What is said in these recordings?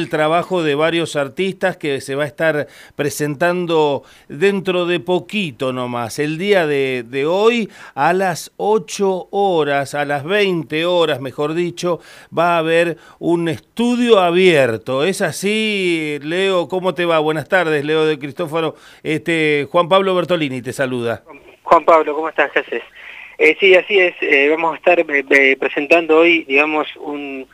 el trabajo de varios artistas que se va a estar presentando dentro de poquito nomás, el día de, hoy a las 8 horas, a las 20 horas mejor dicho, va a haber un estudio abierto. ¿Es así, Leo? ¿Cómo te va? Buenas tardes, Leo de Cristóforo. Este, Juan Pablo Bertolini te saluda. Juan Pablo, ¿cómo estás? Eh, sí, así es. Eh, vamos a estar eh, presentando hoy, digamos, un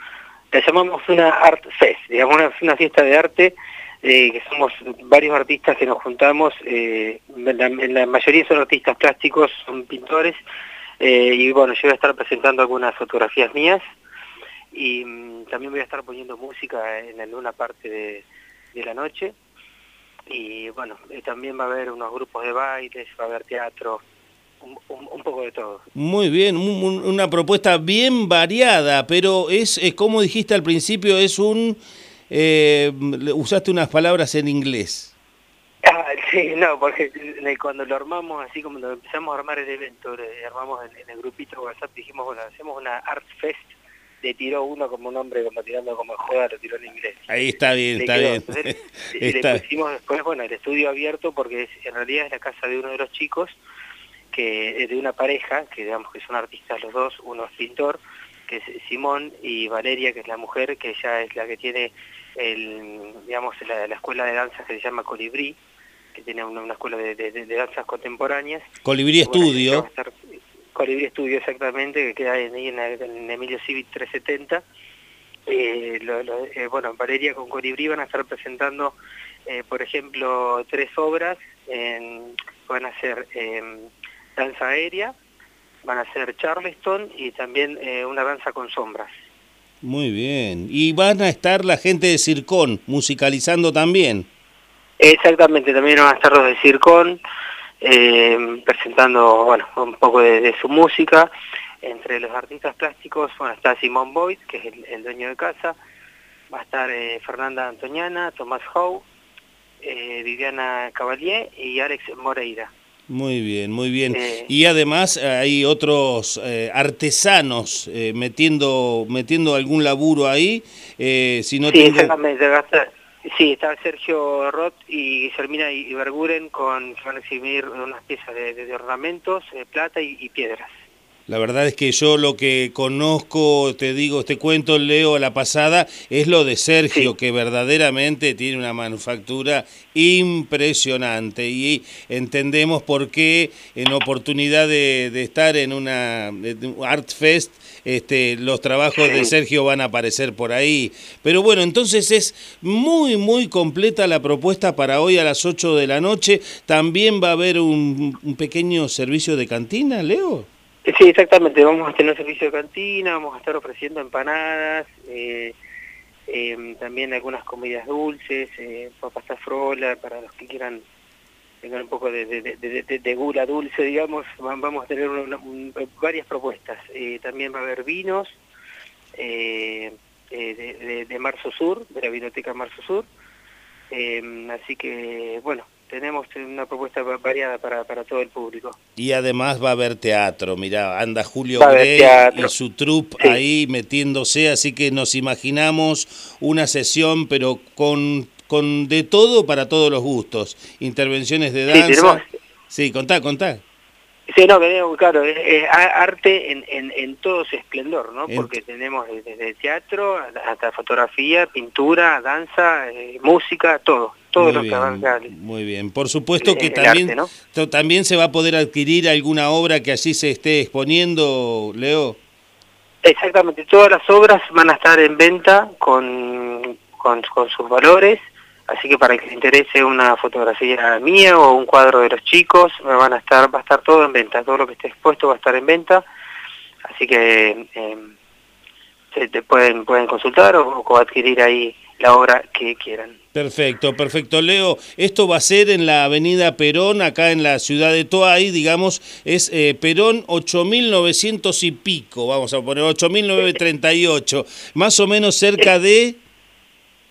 la llamamos una Art Fest, digamos una, fiesta de arte, eh, que somos varios artistas que nos juntamos, eh, la, mayoría son artistas plásticos, son pintores, eh, y bueno, yo voy a estar presentando algunas fotografías mías, y mm, también voy a estar poniendo música en alguna parte de, la noche, y bueno, también va a haber unos grupos de bailes, va a haber teatro, un, poco de todo. Muy bien, una propuesta bien variada, pero es, como dijiste al principio, es un... Eh, usaste unas palabras en inglés. Ah, sí, no, porque cuando lo armamos, así como empezamos a armar el evento, armamos en, el grupito WhatsApp, dijimos, bueno, hacemos una Art Fest, le tiró uno como un hombre, como tirando como joda, lo tiró en inglés. Ahí está bien, está bien. le pusimos después, bueno, el estudio abierto, porque en realidad es la casa de uno de los chicos, que de una pareja, que digamos que son artistas los dos, uno es pintor, que es Simón, y Valeria, que es la mujer, que ella es la que tiene el, digamos, la, escuela de danza que se llama Colibrí, que tiene una, escuela de, danzas contemporáneas. Colibrí Estudio. Colibrí Estudio, exactamente, que queda ahí en, Emilio Civic 370. Eh, eh, bueno, Valeria con Colibrí van a estar presentando, eh, por ejemplo, tres obras, van a ser danza aérea, van a ser Charleston y también eh, una danza con sombras. Muy bien. ¿Y van a estar la gente de Circón musicalizando también? Exactamente, también van a estar los de Circón eh, presentando bueno, un poco de, su música. Entre los artistas plásticos bueno, está Simón Boyd, que es el, dueño de casa, va a estar eh, Fernanda Antoniana, Tomás Howe, Viviana Cavalier y Alex Moreira. Muy bien, muy bien. y además eh, hay otros eh, artesanos eh, metiendo metiendo algún laburo ahí. si no sí, exactamente. Sí, está Sergio Roth y Guillermina Iberguren con, van a exhibir unas piezas de, ornamentos, plata y piedras. La verdad es que yo lo que conozco, te digo, este cuento leo a la pasada, es lo de Sergio, que verdaderamente tiene una manufactura impresionante y entendemos por qué en oportunidad de, estar en una Art Fest, este, los trabajos de Sergio van a aparecer por ahí. Pero bueno, entonces es muy, muy completa la propuesta para hoy a las 8 de la noche. También va a haber un, un pequeño servicio de cantina, Leo. Sí, exactamente. Vamos a tener servicio de cantina, vamos a estar ofreciendo empanadas, eh, em, también algunas comidas dulces, eh, papas para los que quieran tener un poco de, gula dulce, digamos. Vamos a tener varias propuestas. Eh, también va a haber vinos eh, de, Marzo Sur, de la Biblioteca Marzo Sur. Em, así que, bueno, tenemos una propuesta variada para, para todo el público. Y además va a haber teatro, mira, anda Julio Grey y su troupe ahí metiéndose, así que nos imaginamos una sesión, pero con, con de todo para todos los gustos, intervenciones de danza. Sí, contá, contá. Sí, no, claro, es, arte en, en, en, todo su esplendor, ¿no? Porque tenemos desde teatro hasta fotografía, pintura, danza, eh, música, todo, que avanza. Muy bien, por supuesto que también, también se va a poder adquirir alguna obra que allí se esté exponiendo, Leo. Exactamente, todas las obras van a estar en venta con, con, con sus valores Así que para que le interese una fotografía mía o un cuadro de los chicos, me van a estar, va a estar todo en venta, todo lo que esté expuesto va a estar en venta. Así que eh, se te pueden, pueden consultar o, adquirir ahí la obra que quieran. Perfecto, perfecto. Leo, esto va a ser en la avenida Perón, acá en la ciudad de Toay, digamos, es eh, Perón 8900 y pico, vamos a poner 8938, más o menos cerca de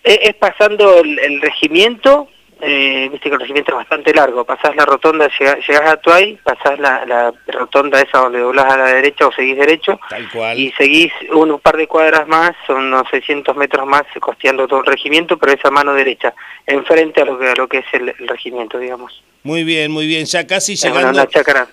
es, pasando el, regimiento, eh, viste que el regimiento es bastante largo, pasás la rotonda, llegás, a Tuay, pasás la, rotonda esa donde doblás a la derecha o seguís derecho, Tal cual. y seguís un, par de cuadras más, son unos 600 metros más costeando todo el regimiento, pero esa mano derecha, enfrente a lo que, a lo que es el, regimiento, digamos. Muy bien, muy bien, ya casi llegando... una chácara.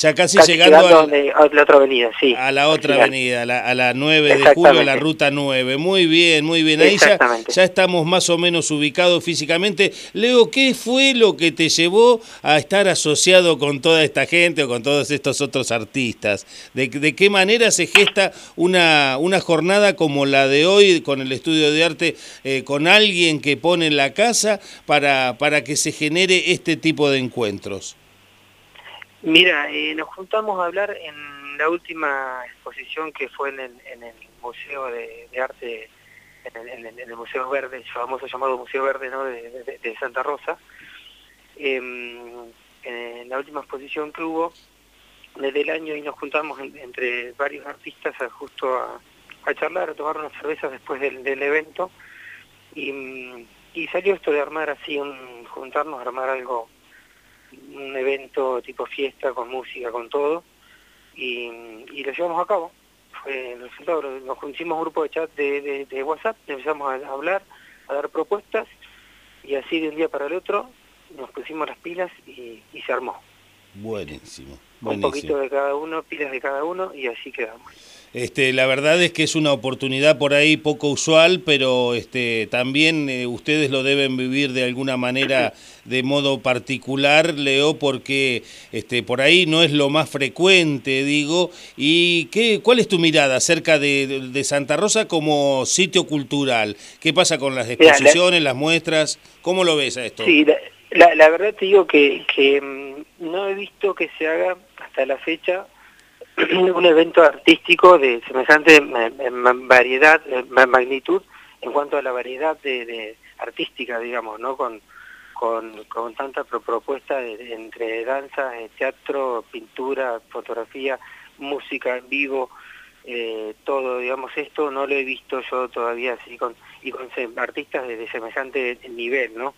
Ya casi, llegando, a, la otra avenida, sí. A la otra avenida, a la, a la 9 de julio, a la ruta 9. Muy bien, muy bien. Ahí ya, ya, estamos más o menos ubicados físicamente. Leo, ¿qué fue lo que te llevó a estar asociado con toda esta gente o con todos estos otros artistas? ¿De, de qué manera se gesta una, una jornada como la de hoy con el estudio de arte, eh, con alguien que pone en la casa para, para que se genere este tipo de encuentros? Mira, eh, nos juntamos a hablar en la última exposición que fue en el, Museo de, Arte, en el, Museo Verde, el famoso llamado Museo Verde de, Santa Rosa. Em, en la última exposición que hubo desde el año y nos juntamos entre varios artistas justo a, charlar, a tomar unas cervezas después del, evento y, y, salió esto de armar así, un, juntarnos, armar algo un evento tipo fiesta, con música, con todo, y, lo llevamos a cabo. Fue el resultado, nos hicimos un grupo de chat de, de, WhatsApp, empezamos a hablar, a dar propuestas, y así de un día para el otro nos pusimos las pilas y, y se armó. Buenísimo, buenísimo. Un poquito de cada uno, pilas de cada uno, y así quedamos. Este, la verdad es que es una oportunidad por ahí poco usual, pero este, también eh, ustedes lo deben vivir de alguna manera de modo particular, Leo, porque este, por ahí no es lo más frecuente, digo. ¿Y qué, cuál es tu mirada acerca de, Santa Rosa como sitio cultural? ¿Qué pasa con las exposiciones, las muestras? ¿Cómo lo ves a esto? Sí, la, la verdad te digo que, que mm, no he visto que se haga hasta la fecha un evento artístico de semejante variedad, magnitud en cuanto a la variedad de, artística, digamos, ¿no? Con, con, con tanta propuesta entre danza, eh, teatro, pintura, fotografía, música en vivo, eh, todo, digamos, esto no lo he visto yo todavía así con y con artistas de, semejante nivel, ¿no?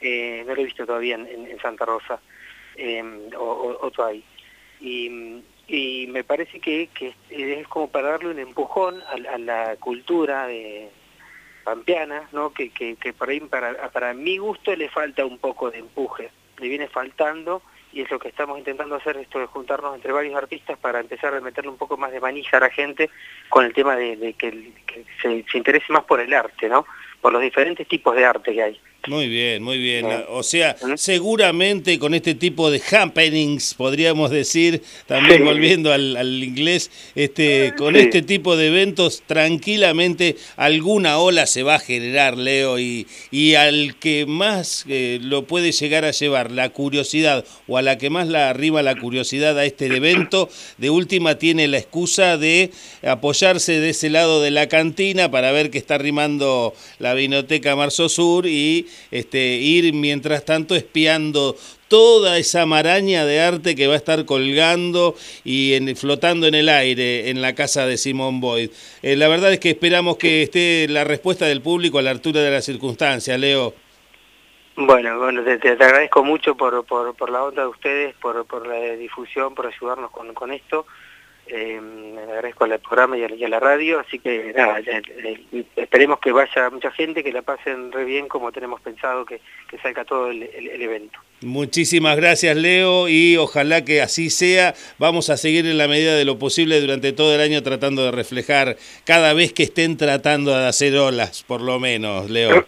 Eh, no lo he visto todavía en, Santa Rosa o, o, o ahí. Y, y me parece que, es como para darle un empujón a, la cultura de pampeana, ¿no? que, que, por ahí para, para mi gusto le falta un poco de empuje, le viene faltando y es lo que estamos intentando hacer, esto de juntarnos entre varios artistas para empezar a meterle un poco más de manija a la gente con el tema de, que, se, se, interese más por el arte, ¿no? por los diferentes tipos de arte que hay. Muy bien, muy bien. O sea, seguramente con este tipo de happenings, podríamos decir, también volviendo al, inglés, este, con este tipo de eventos, tranquilamente alguna ola se va a generar, Leo, y, y al que más eh, lo puede llegar a llevar la curiosidad o a la que más la arriba la curiosidad a este evento, de última tiene la excusa de apoyarse de ese lado de la cantina para ver que está rimando la vinoteca Marzo Sur y este, ir mientras tanto espiando toda esa maraña de arte que va a estar colgando y en, flotando en el aire en la casa de Simón Boyd. Eh, la verdad es que esperamos que esté la respuesta del público a la altura de las circunstancias, Leo. Bueno, bueno te, agradezco mucho por, por, por, la onda de ustedes, por, por la difusión, por ayudarnos con, con esto. Eh, agradezco al programa y a, la radio, así que nada, esperemos que vaya mucha gente, que la pasen re bien como tenemos pensado que, salga todo el, evento. Muchísimas gracias Leo y ojalá que así sea. Vamos a seguir en la medida de lo posible durante todo el año tratando de reflejar cada vez que estén tratando de hacer olas, por lo menos, Leo.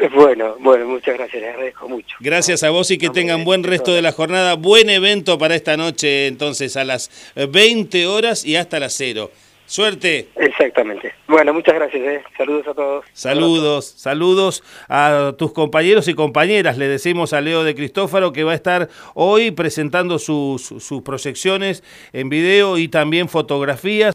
Bueno, bueno, muchas gracias, les agradezco mucho. Gracias a vos y que tengan buen resto de la jornada. Buen evento para esta noche, entonces, a las 20 horas y hasta las 0. Suerte. Exactamente. Bueno, muchas gracias. ¿eh? Saludos a todos. Saludos, saludos a tus compañeros y compañeras. Le decimos a Leo de Cristófaro que va a estar hoy presentando sus, sus proyecciones en video y también fotografías.